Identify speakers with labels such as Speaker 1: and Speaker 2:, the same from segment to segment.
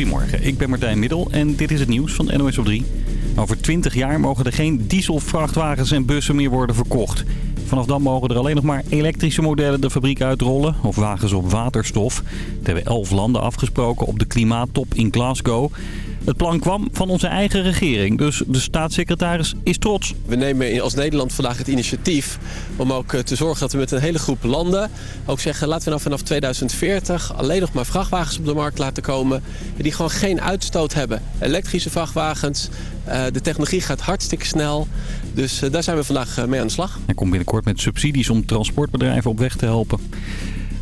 Speaker 1: Goedemorgen, ik ben Martijn Middel en dit is het nieuws van NOS op 3. Over 20 jaar mogen er geen dieselvrachtwagens en bussen meer worden verkocht. Vanaf dan mogen er alleen nog maar elektrische modellen de fabriek uitrollen of wagens op waterstof. Dat hebben elf landen afgesproken op de klimaattop in Glasgow. Het plan kwam van onze eigen regering, dus de staatssecretaris is trots.
Speaker 2: We nemen als Nederland vandaag het initiatief om ook eh, te zorgen dat we met een hele groep landen ook zeggen... laten we nou vanaf 2040 alleen nog maar vrachtwagens op de markt laten komen... die gewoon geen uitstoot hebben. Elektrische vrachtwagens, eh, de technologie gaat hartstikke snel. Dus eh, daar zijn we vandaag mee aan de slag.
Speaker 1: Hij komt binnenkort met subsidies om transportbedrijven op weg te helpen.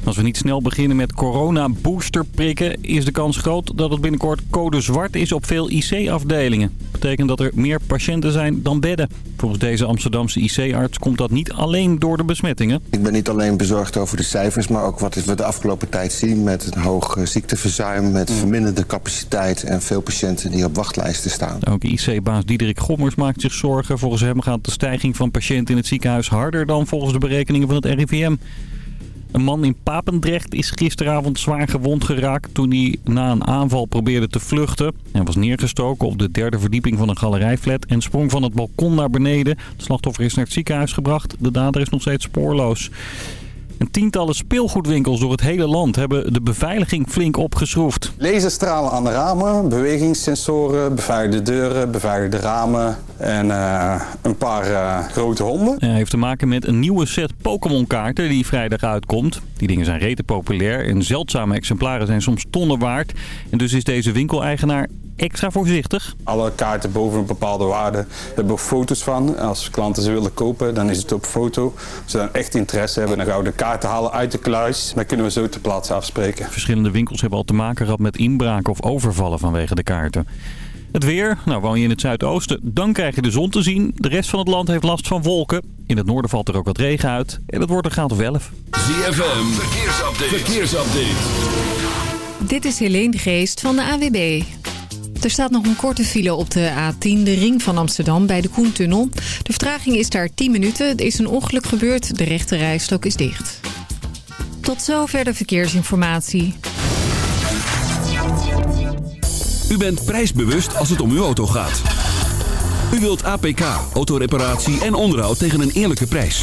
Speaker 1: Als we niet snel beginnen met corona-boosterprikken... is de kans groot dat het binnenkort code zwart is op veel IC-afdelingen. Dat betekent dat er meer patiënten zijn dan bedden. Volgens deze Amsterdamse IC-arts komt dat niet alleen door de besmettingen.
Speaker 3: Ik ben niet alleen bezorgd over de cijfers... maar ook wat we de afgelopen tijd zien met een hoog eh, ziekteverzuim... met verminderde capaciteit en veel patiënten die op wachtlijsten staan.
Speaker 1: Ook IC-baas Diederik Gommers maakt zich zorgen. Volgens hem gaat de stijging van patiënten in het ziekenhuis harder... dan volgens de berekeningen van het RIVM. Een man in Papendrecht is gisteravond zwaar gewond geraakt toen hij na een aanval probeerde te vluchten. Hij was neergestoken op de derde verdieping van een galerijflat en sprong van het balkon naar beneden. Het slachtoffer is naar het ziekenhuis gebracht. De dader is nog steeds spoorloos. En tientallen speelgoedwinkels door het hele land hebben de beveiliging flink opgeschroefd.
Speaker 4: Laserstralen aan de ramen, bewegingssensoren, beveiligde deuren, beveiligde ramen en uh, een paar uh, grote honden.
Speaker 1: Hij heeft te maken met een nieuwe set Pokémon kaarten die vrijdag uitkomt. Die dingen zijn rete populair en zeldzame exemplaren zijn soms tonnen waard. En dus is deze winkeleigenaar extra voorzichtig.
Speaker 4: Alle kaarten boven een bepaalde waarde hebben we foto's van. Als klanten ze willen kopen, dan is het op foto. Als ze dan echt interesse hebben, dan gaan we de kaarten halen uit de kluis. Dan kunnen we zo te plaatse afspreken.
Speaker 1: Verschillende winkels hebben al te maken gehad met inbraken of overvallen vanwege de kaarten. Het weer, nou woon je in het zuidoosten, dan krijg je de zon te zien. De rest van het land heeft last van wolken. In het noorden valt er ook wat regen uit. En het wordt een graad of 11.
Speaker 5: ZFM, verkeersupdate. verkeersupdate.
Speaker 6: Dit is Helene de Geest van de AWB. Er staat nog een korte file op de A10, de ring van Amsterdam, bij de Koentunnel. De vertraging is daar 10 minuten. Er is een ongeluk gebeurd, de rechte rijstok is dicht. Tot zover de verkeersinformatie.
Speaker 5: U bent prijsbewust als het om uw auto gaat. U wilt APK, autoreparatie en onderhoud tegen een eerlijke prijs.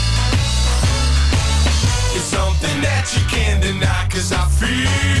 Speaker 7: It's something that you can't deny Cause I feel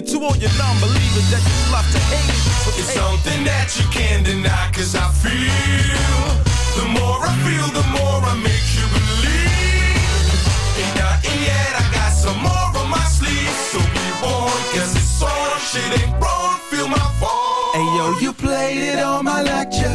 Speaker 8: to all your non-believers that just love to hate it.
Speaker 7: It's something that you can't deny Cause I feel The more I feel, the more I make you believe Ain't nothing yet, I got some more on my sleeve So be warned, cause it's on Shit ain't wrong, feel my fall
Speaker 8: Hey yo, you played it on my lecture.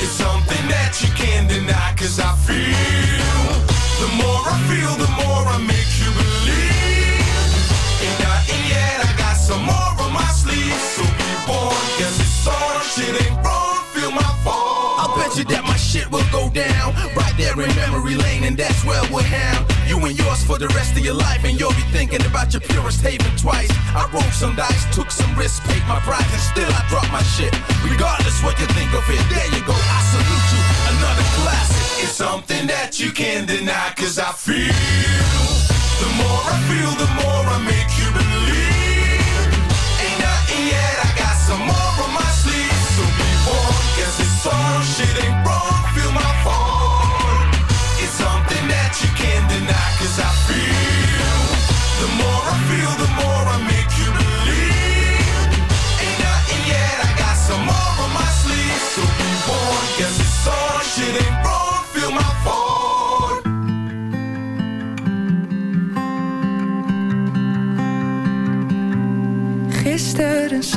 Speaker 7: It's something that you can't deny, cause I feel. The more I feel, the more I make you believe. Ain't nothing yet, I got some more on my sleeve. So be warned, cause it's on, shit ain't wrong, feel my fault.
Speaker 8: I bet you that my shit will go down right there in memory lane, and that's where we'll and yours for the rest of your life. And you'll be thinking about your purest haven twice. I rolled some dice, took some risks, paid my price, and still I dropped my shit. Regardless what you think of it, there you go. I salute you, another classic.
Speaker 7: It's something that you can't deny, cause I feel. The more I feel, the more I make you believe. Ain't nothing yet, I got some more on my sleeve. So be warned, guess it's on, shit ain't wrong,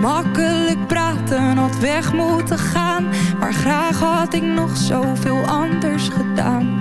Speaker 9: Makkelijk praten, had weg moeten gaan. Maar graag had ik nog zoveel anders gedaan.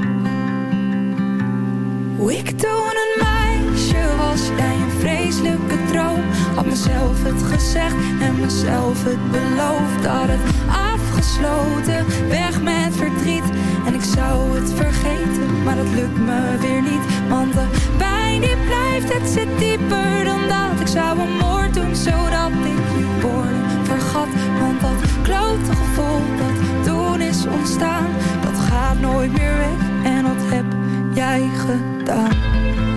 Speaker 9: Hoe ik toen een meisje was, jij een vreselijke droom. Had mezelf het gezegd en mezelf het beloofd. Had het afgesloten, weg met verdriet. En ik zou het vergeten, maar dat lukt me weer niet. Want de pijn die blijft, het zit dieper dan dat. Ik zou een moord doen, zodat ik woorden vergat. Want dat klote gevoel dat toen is ontstaan, dat gaat nooit meer weg. En dat heb jij gedaan.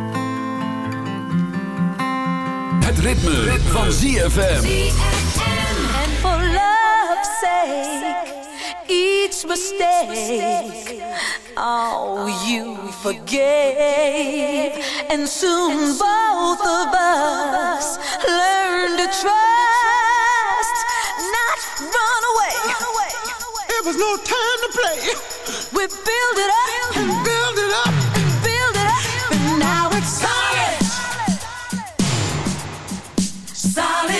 Speaker 5: Het ritme, van ZFM.
Speaker 10: And for love's sake, each mistake, oh, you forgave. And soon both of us learn to trust, not run away.
Speaker 7: It was no time to play.
Speaker 10: We build it up and build it up Sala.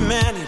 Speaker 10: man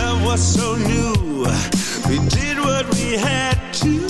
Speaker 10: Love
Speaker 7: was so new. We did what we had to.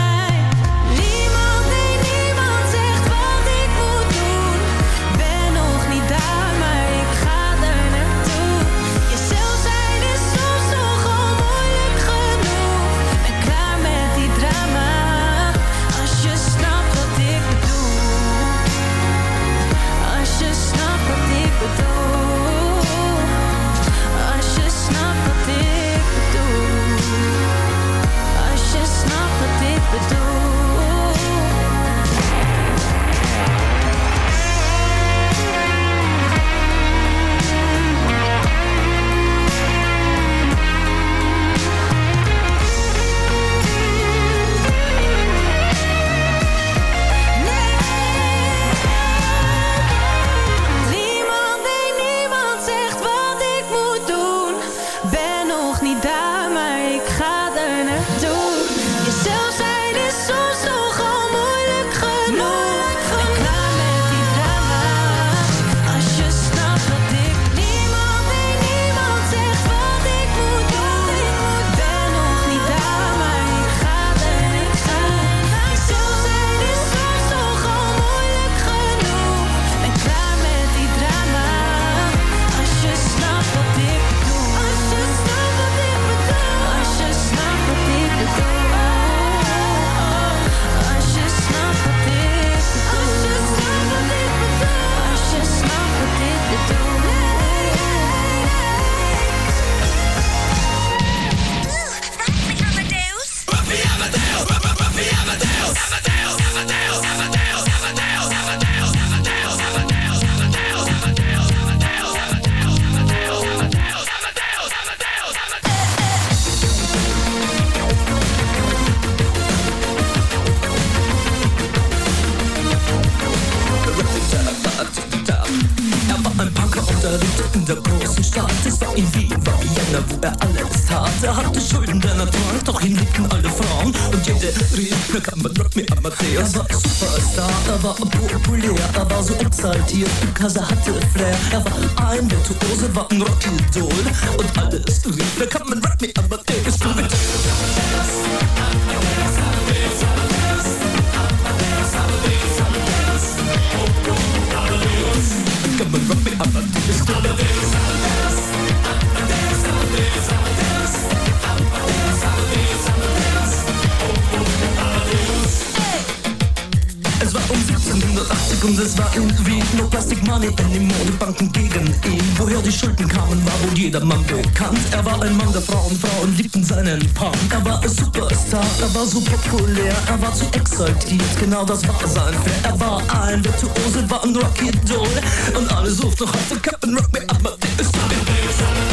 Speaker 11: Money, denn die Modebanken gegen ihn. Woher die Schulden kamen, war wohl jedermann bekannt. Er war ein Mann der Frauen, Frauen liebten seinen Punk. Er war ein Superstar, er war so populär, er war zu exaltiert, genau das war sein Fair. Er war ein Virtuose, war ein Rocky-Doll. Und alle suchten noch auf den Captain Rock, me
Speaker 12: up, ist dick is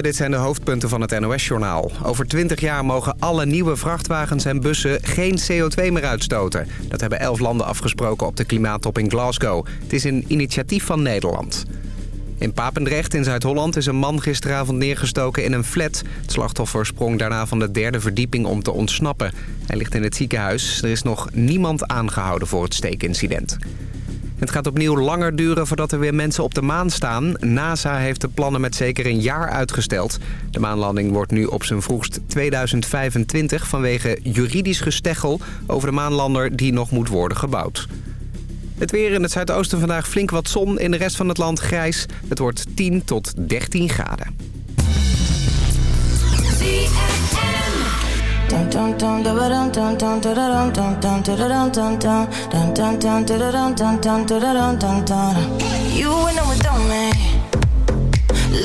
Speaker 13: Dit zijn de hoofdpunten van het NOS-journaal. Over 20 jaar mogen alle nieuwe vrachtwagens en bussen geen CO2 meer uitstoten. Dat hebben elf landen afgesproken op de klimaattop in Glasgow. Het is een initiatief van Nederland. In Papendrecht in Zuid-Holland is een man gisteravond neergestoken in een flat. Het slachtoffer sprong daarna van de derde verdieping om te ontsnappen. Hij ligt in het ziekenhuis. Er is nog niemand aangehouden voor het steekincident. Het gaat opnieuw langer duren voordat er weer mensen op de maan staan. NASA heeft de plannen met zeker een jaar uitgesteld. De maanlanding wordt nu op zijn vroegst 2025 vanwege juridisch gesteggel over de maanlander die nog moet worden gebouwd. Het weer in het zuidoosten vandaag flink wat zon. In de rest van het land grijs. Het wordt 10 tot 13 graden.
Speaker 14: You went on without me.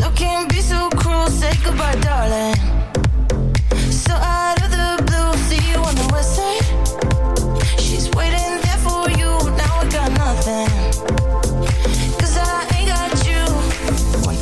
Speaker 14: Looking be so cruel, say goodbye, darling. So out of the blue, see you on the west side. She's waiting there for you. Now I got nothing.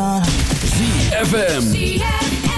Speaker 8: on ZFM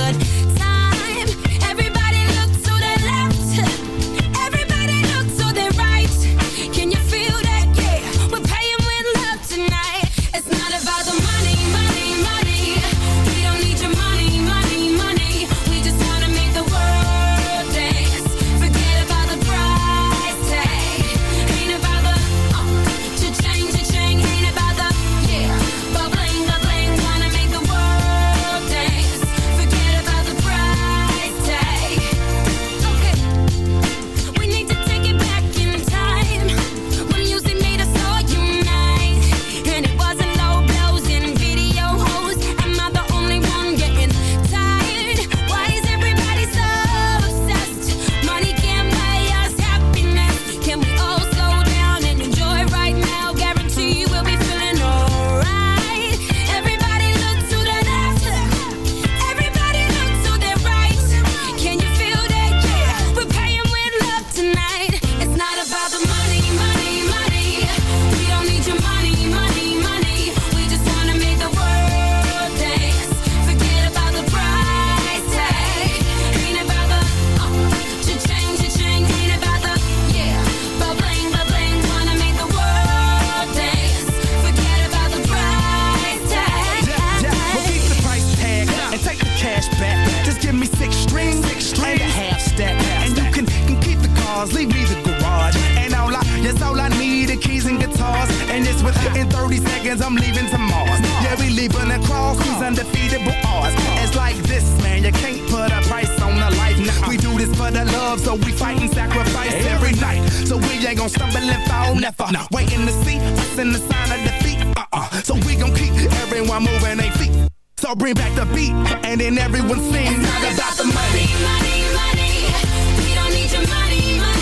Speaker 8: good. waiting to see us in the sign of defeat. Uh-uh. So we gon' keep everyone moving their feet. So bring back the beat, and then everyone sing. It's not about the money.
Speaker 12: money, money, money. We don't need your money, money.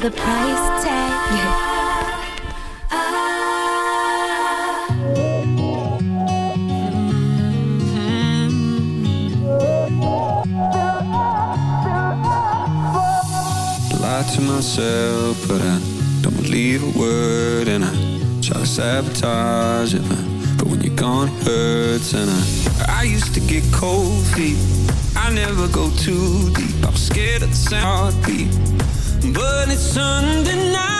Speaker 12: the price tag.
Speaker 15: to myself, but I don't believe a word. And I try to sabotage it, but, when you're gone, it hurts. And I, I used to get cold feet. I never go too deep. I'm scared of the sound beat. But it's
Speaker 5: Sunday night.